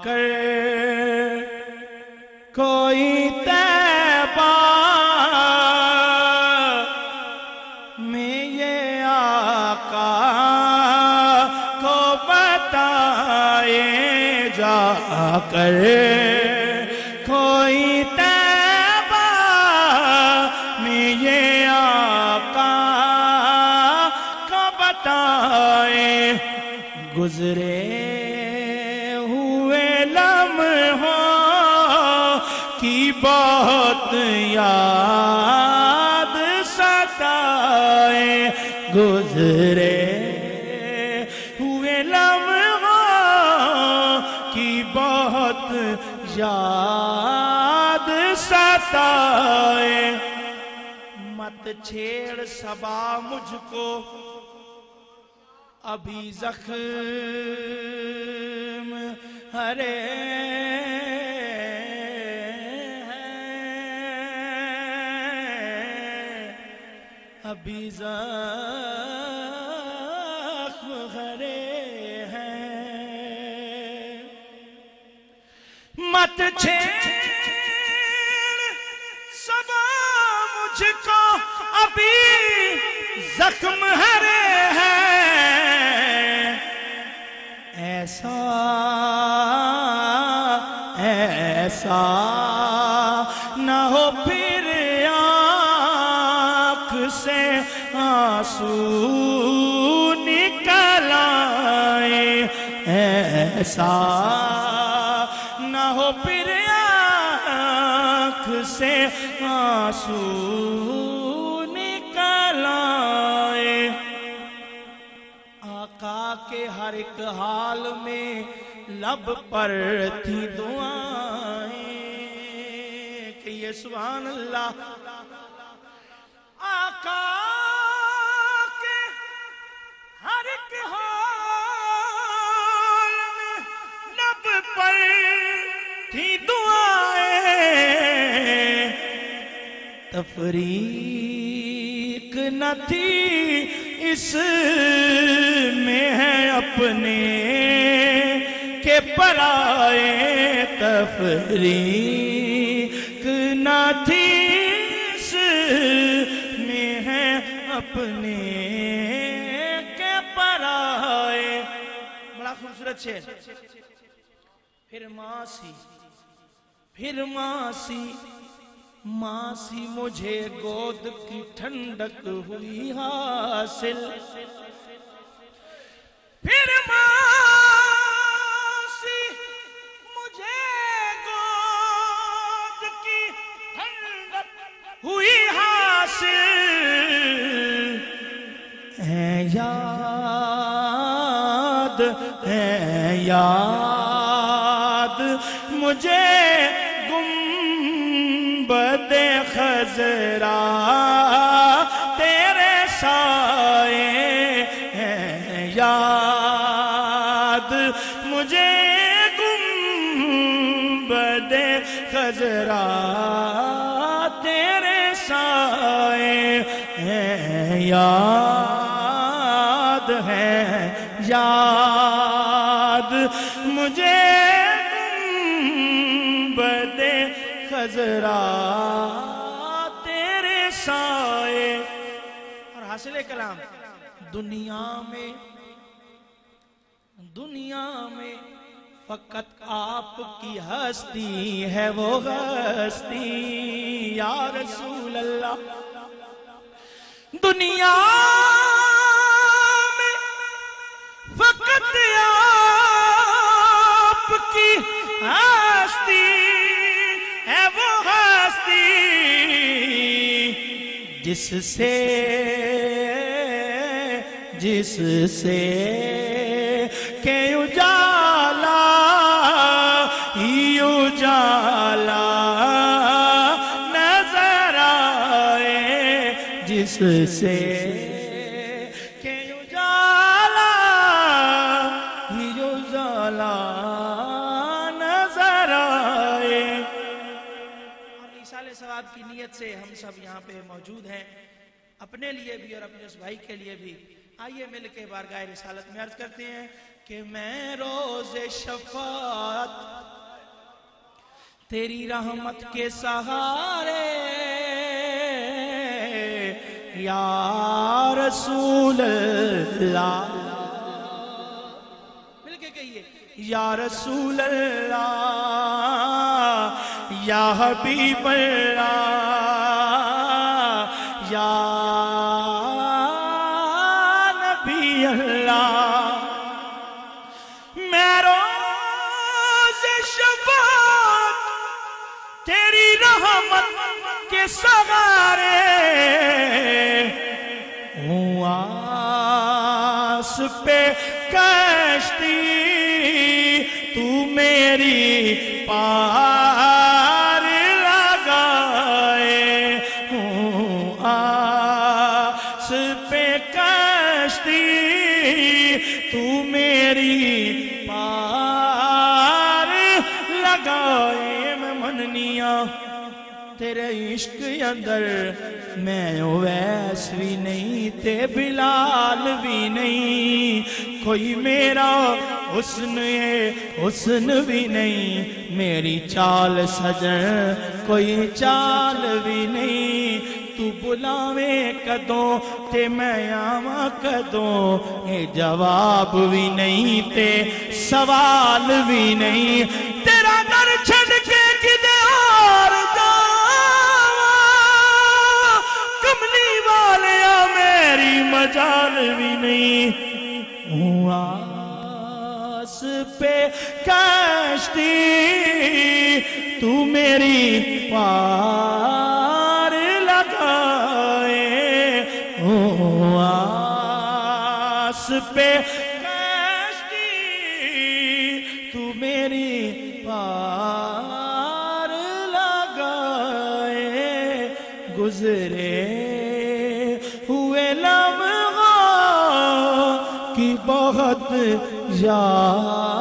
کر کوئی تیبہ میں یہ آقا کو بتائے جا کر کوئی تیبہ میں یہ آقا کو بتائے گزرے کی بہت یاد ستائے۔ گزرے ہوئے لمحوں کی بہت یاد ستائے۔ مت چھیڑ سبا مجھ کو ابھی زخم ہرے۔ ابھی زخم ہرے ہیں۔ مت چھیڑ سبا مجھ کو، ابھی زخم ہرے ہیں۔ ایسا ایسا۔ آنسو نکل آئے ایسا نہ ہو پھر آنکھ سے آنسو نکل آئے آقا کے ہر ایک حال میں لب پر تھی دعائیں کہ یہ سبحان اللہ، آقا تفریق نہ تھی۔ اس میں ہے اپنے کے پرائے تفریق نہ تھی۔ اس میں ہے اپنے کے پرائے۔ بڑا خوبصورت شعر۔ پھر ماسی پھر ماسی۔ ماسی مجھے گود کی ٹھنڈک ہوئی حاصل۔ پھر ماسی مجھے گود کی ٹھنڈک ہوئی حاصل۔ ہے یاد ہے یاد، مجھے گنبد خزرا تیرے سائے ہیں یاد۔ مجھے گنبد خزرا تیرے سائے ہیں یاد ہے، یاد۔ مجھے خزرا تیرے سائے۔ اور حاصل کلام۔ دنیا میں دنیا میں فقط آپ کی ہستی ہے وہ ہستی۔ یا رسول اللہ، دنیا جس سے جس سے کہ اجالا ہی اجالا نظر آئے جس سے نیت سے ہم سب یہاں پہ موجود ہیں، اپنے لیے بھی اور اپنے اس بھائی کے لیے بھی۔ آئیے مل کے بارگاہ رسالت میں عرض کرتے ہیں کہ میں روز شفاعت، تیری رحمت کے سہارے، یا رسول اللہ۔ مل کے کہیے، یا رسول اللہ۔ یا حبیب اللہ، یا نبی اللہ، میں روز شفاعت تیری رحمت کے سوارے ہوں، آس پہ کشتی، تو میری پار لگائے میں مننیاں، تیرے عشق اندر میں ویس بھی نہیں، تے بلال بھی نہیں، کوئی میرا حسن ہے، حسن بھی نہیں، میری چال سجن، کوئی چال بھی نہیں، تو بلاویں کدوں، تے میں آواں کدوں، اے جواب بھی نہیں، تے سوال بھی نہیں مجال بھی نہیں۔ ہوں آس پہ کشتی تو میری پار لگائے۔ ہوں آس پہ لمحہ